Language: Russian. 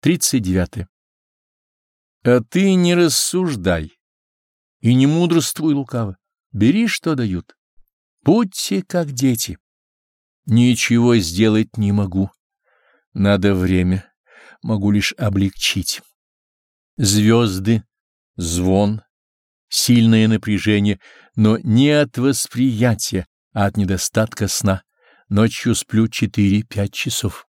39. А ты не рассуждай и не мудрствуй лукаво. Бери, что дают. Будьте как дети. Ничего сделать не могу. Надо время. Могу лишь облегчить. Звезды, звон, сильное напряжение, но не от восприятия, а от недостатка сна. Ночью сплю четыре-пять часов.